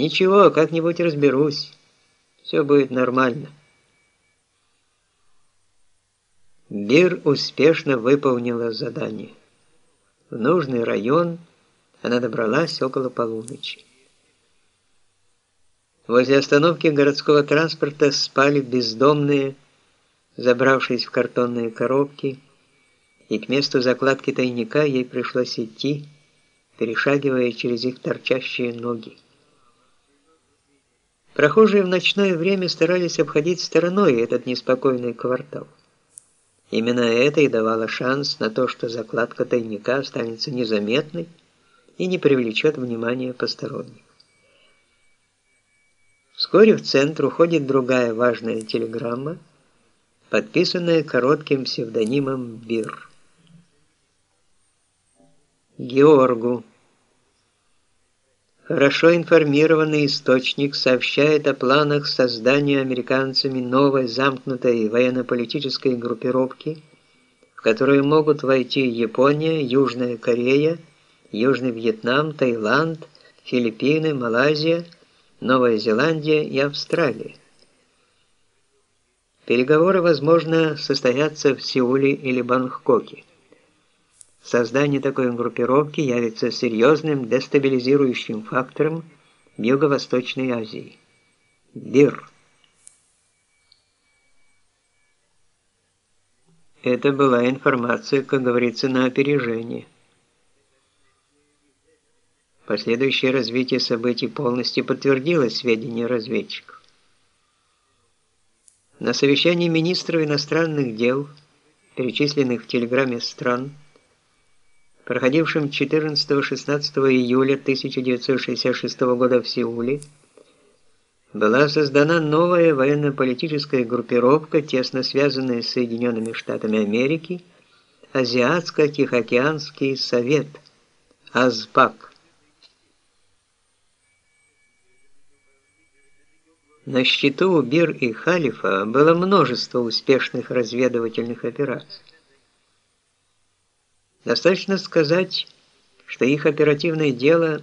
Ничего, как-нибудь разберусь. Все будет нормально. Бир успешно выполнила задание. В нужный район она добралась около полуночи. Возле остановки городского транспорта спали бездомные, забравшись в картонные коробки, и к месту закладки тайника ей пришлось идти, перешагивая через их торчащие ноги. Прохожие в ночное время старались обходить стороной этот неспокойный квартал. Именно это и давало шанс на то, что закладка тайника останется незаметной и не привлечет внимания посторонних. Вскоре в центр уходит другая важная телеграмма, подписанная коротким псевдонимом Бир. Георгу. Хорошо информированный источник сообщает о планах создания американцами новой замкнутой военно-политической группировки, в которую могут войти Япония, Южная Корея, Южный Вьетнам, Таиланд, Филиппины, Малайзия, Новая Зеландия и Австралия. Переговоры, возможно, состоятся в Сеуле или Бангкоке. Создание такой группировки явится серьезным дестабилизирующим фактором в Юго-Восточной Азии. БИР. Это была информация, как говорится, на опережение. Последующее развитие событий полностью подтвердило сведения разведчиков. На совещании министров иностранных дел, перечисленных в телеграмме стран, проходившем 14-16 июля 1966 года в Сеуле, была создана новая военно-политическая группировка, тесно связанная с Соединенными Штатами Америки, Азиатско-Тихоокеанский совет, АЗПАК. На счету Бир и Халифа было множество успешных разведывательных операций. Достаточно сказать, что их оперативное дело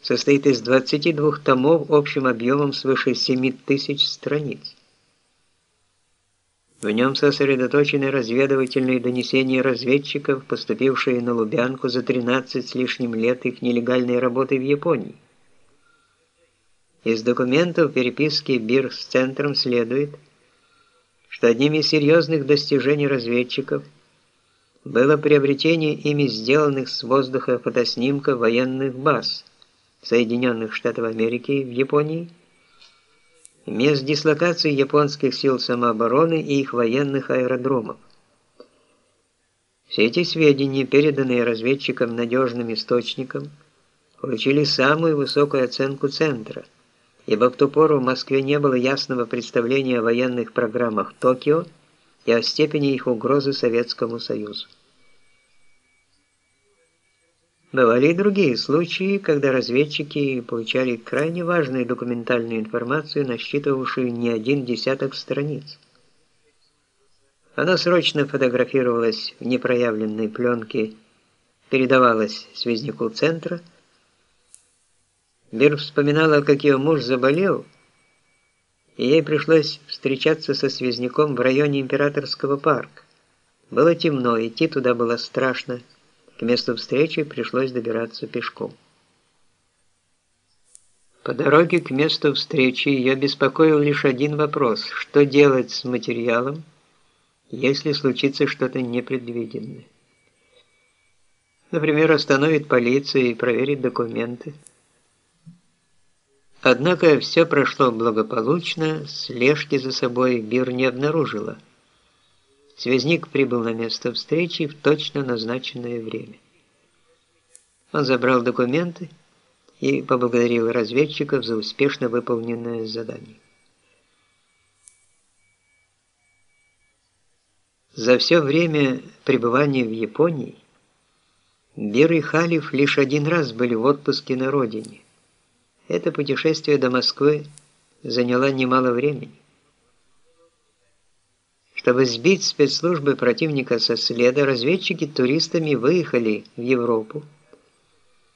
состоит из 22 томов общим объемом свыше 7 тысяч страниц. В нем сосредоточены разведывательные донесения разведчиков, поступившие на Лубянку за 13 с лишним лет их нелегальной работы в Японии. Из документов переписки БИР с Центром следует, что одним из серьезных достижений разведчиков – было приобретение ими сделанных с воздуха фотоснимков военных баз Соединенных Штатов Америки в Японии, мест дислокации японских сил самообороны и их военных аэродромов. Все эти сведения, переданные разведчикам надежным источникам, получили самую высокую оценку Центра, ибо в ту пору в Москве не было ясного представления о военных программах Токио, и о степени их угрозы Советскому Союзу. Бывали и другие случаи, когда разведчики получали крайне важную документальную информацию, насчитывавшую не один десяток страниц. Она срочно фотографировалась в непроявленной пленке, передавалась связнику центра. Бир вспоминала, как ее муж заболел, и ей пришлось встречаться со связняком в районе Императорского парка. Было темно, идти туда было страшно. К месту встречи пришлось добираться пешком. По дороге к месту встречи ее беспокоил лишь один вопрос: что делать с материалом, если случится что-то непредвиденное? Например, остановит полиция и проверит документы. Однако все прошло благополучно, слежки за собой Бир не обнаружила. Связник прибыл на место встречи в точно назначенное время. Он забрал документы и поблагодарил разведчиков за успешно выполненное задание. За все время пребывания в Японии Бир и Халиф лишь один раз были в отпуске на родине – это путешествие до Москвы заняло немало времени. Чтобы сбить спецслужбы противника со следа, разведчики туристами выехали в Европу,